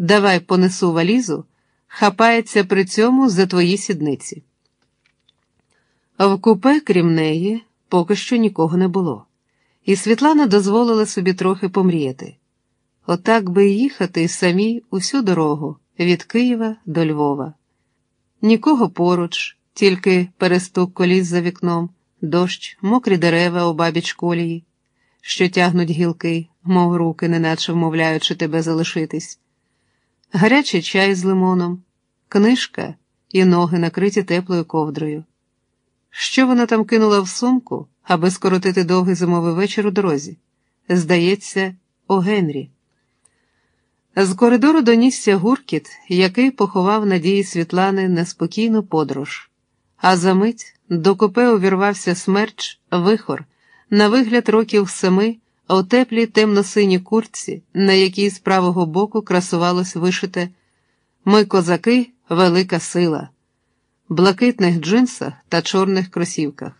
давай понесу валізу, хапається при цьому за твої сідниці. В купе, крім неї, поки що нікого не було, і Світлана дозволила собі трохи помріяти. Отак би їхати самій усю дорогу від Києва до Львова. Нікого поруч, тільки перестук коліс за вікном, дощ, мокрі дерева у бабіч колії, що тягнуть гілки, мов руки, неначе вмовляючи тебе залишитись, гарячий чай з лимоном, книжка і ноги накриті теплою ковдрою. Що вона там кинула в сумку, аби скоротити довгий зимовий вечір у дорозі? Здається, о Генрі. З коридору донісся гуркіт, який поховав надії Світлани неспокійну подорож, а за мить до купе увірвався смерч, вихор, на вигляд років семи, у теплій темно-синій куртці, на якій з правого боку красувалось вишите Ми козаки, велика сила, блакитних джинсах та чорних кросівках.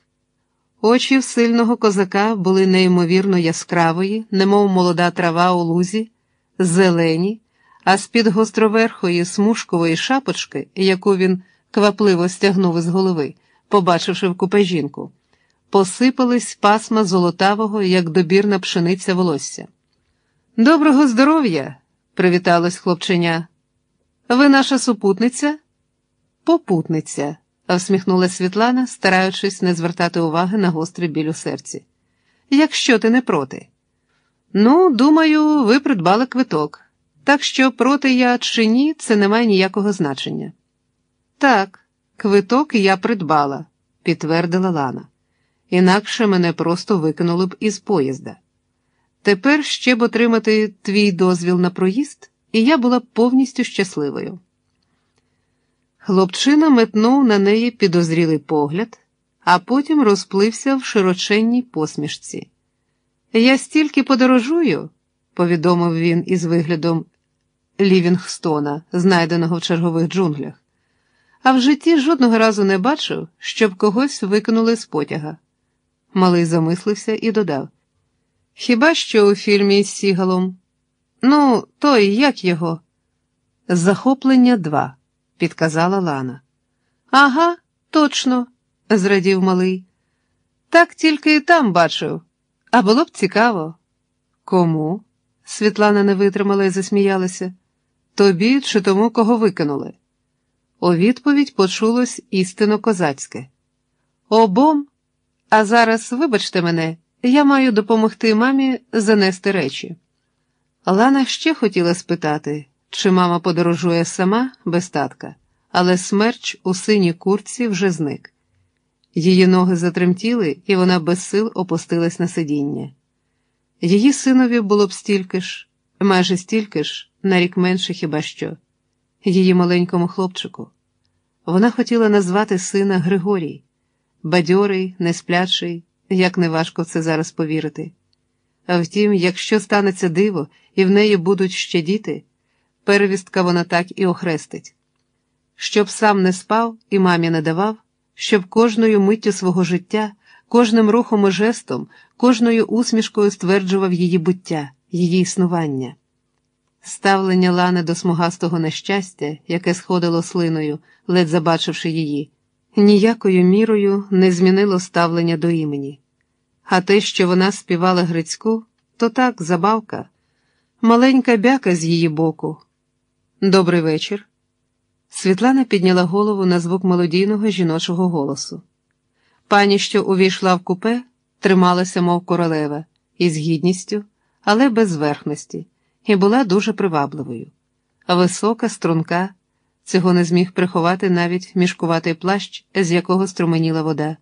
Очі в сильного козака були неймовірно яскравої, немов молода трава у лузі зелені, а з-під гостроверхої смужкової шапочки, яку він квапливо стягнув із голови, побачивши в купе жінку, посипались пасма золотавого, як добірна пшениця волосся. Доброго здоров'я! привіталось хлопченя. Ви наша супутниця? Попутниця, всміхнула Світлана, стараючись не звертати уваги на гострий біль у серці. Якщо ти не проти. Ну, думаю, ви придбали квиток, так що проти я чи ні, це не має ніякого значення. Так, квиток я придбала, підтвердила Лана. Інакше мене просто викинули б із поїзда. Тепер ще б отримати твій дозвіл на проїзд, і я була повністю щасливою. Хлопчина метнув на неї підозрілий погляд, а потім розплився в широченній посмішці. Я стільки подорожую, повідомив він із виглядом Лівінгстона, знайденого в чергових джунглях, а в житті жодного разу не бачив, щоб когось викинули з потяга. Малий замислився і додав: Хіба що у фільмі з Сігалом? Ну, той, як його? Захоплення два, підказала Лана. Ага, точно, зрадів малий. Так тільки і там бачив. А було б цікаво. Кому? Світлана не витримала і засміялася. Тобі чи тому, кого викинули? У відповідь почулось істинно козацьке. Обом, а зараз, вибачте мене, я маю допомогти мамі занести речі. Лана ще хотіла спитати, чи мама подорожує сама без татка, але смерч у синій курці вже зник. Її ноги затремтіли, і вона без сил опустилась на сидіння. Її синові було б стільки ж, майже стільки ж, на рік менше хіба що, її маленькому хлопчику. Вона хотіла назвати сина Григорій, бадьорий, несплячий, як неважко в це зараз повірити. А втім, якщо станеться диво, і в неї будуть ще діти, перевістка вона так і охрестить. Щоб сам не спав і мамі не давав щоб кожною миттю свого життя, кожним рухом і жестом, кожною усмішкою стверджував її буття, її існування. Ставлення Лани до смугастого нещастя, яке сходило слиною, ледь забачивши її, ніякою мірою не змінило ставлення до імені. А те, що вона співала Грицьку, то так, забавка, маленька бяка з її боку. Добрий вечір. Світлана підняла голову на звук мелодійного жіночого голосу. Пані, що увійшла в купе, трималася, мов королева, із гідністю, але без зверхності, і була дуже привабливою. Висока, струнка, цього не зміг приховати навіть мішкуватий плащ, з якого струменіла вода.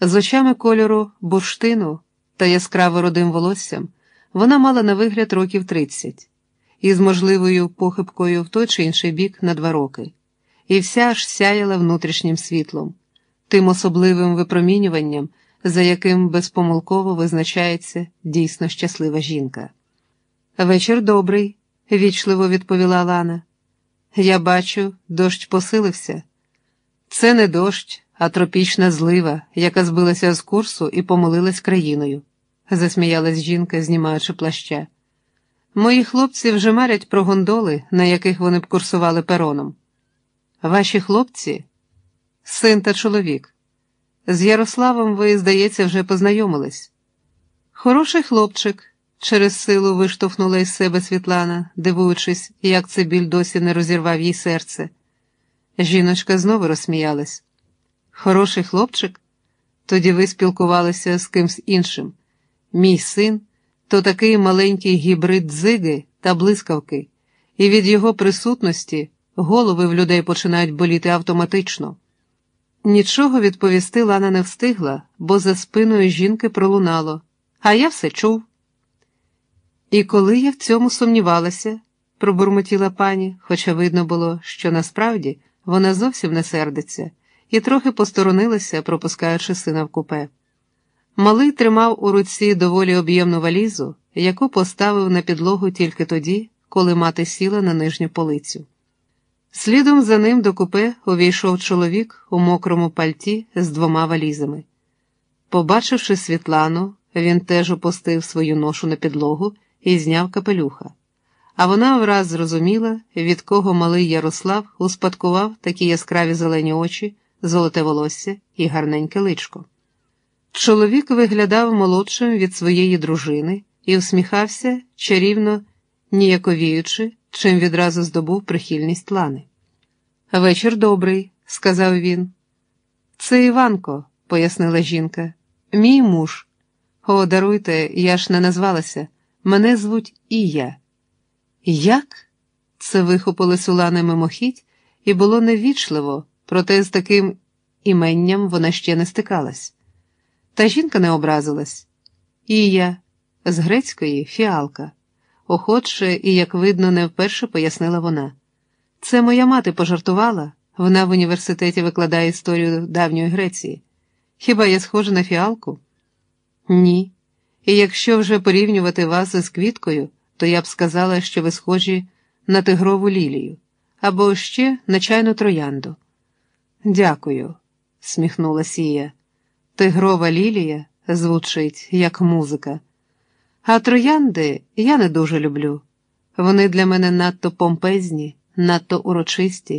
З очами кольору бурштину та яскраво родим волоссям вона мала на вигляд років тридцять із можливою похибкою в той чи інший бік на два роки, і вся аж сяяла внутрішнім світлом, тим особливим випромінюванням, за яким безпомилково визначається дійсно щаслива жінка. Вечір добрий, вічливо відповіла Лана. Я бачу, дощ посилився. Це не дощ, а тропічна злива, яка збилася з курсу і помилилась країною, засміялась жінка, знімаючи плаща. Мої хлопці вже марять про гондоли, на яких вони б курсували пероном. Ваші хлопці, син та чоловік. З Ярославом ви, здається, вже познайомились. Хороший хлопчик, через силу виштовхнула із себе Світлана, дивуючись, як це біль досі не розірвав їй серце. Жіночка знову розсміялась. Хороший хлопчик? Тоді ви спілкувалися з кимсь іншим. Мій син то такий маленький гібрид дзиги та блискавки, і від його присутності голови в людей починають боліти автоматично. Нічого відповісти Лана не встигла, бо за спиною жінки пролунало, а я все чув. І коли я в цьому сумнівалася, пробурмотіла пані, хоча видно було, що насправді вона зовсім не сердиться, і трохи посторонилася, пропускаючи сина в купе. Малий тримав у руці доволі об'ємну валізу, яку поставив на підлогу тільки тоді, коли мати сіла на нижню полицю. Слідом за ним до купе увійшов чоловік у мокрому пальті з двома валізами. Побачивши Світлану, він теж опустив свою ношу на підлогу і зняв капелюха. А вона враз зрозуміла, від кого малий Ярослав успадкував такі яскраві зелені очі, золоте волосся і гарненьке личко. Чоловік виглядав молодшим від своєї дружини і усміхався, чарівно ніяковіючи, чим відразу здобув прихильність Лани. Вечір добрий, сказав він. Це Іванко, пояснила жінка, мій муж. О, даруйте, я ж не назвалася. Мене звуть Ія. Як? Це вихопили Лани мимохідь, і було невічливо, проте з таким іменням вона ще не стикалась. Та жінка не образилась. Ія, з грецької фіалка, охотше і, як видно, не вперше пояснила вона. Це моя мати пожартувала, вона в університеті викладає історію давньої Греції. Хіба я схожа на фіалку? Ні. І якщо вже порівнювати вас із квіткою, то я б сказала, що ви схожі на тигрову лілію або ще на чайну троянду. Дякую, сміхнулася Ія. Тигрова лілія звучить як музика. А троянди я не дуже люблю. Вони для мене надто помпезні, надто урочисті.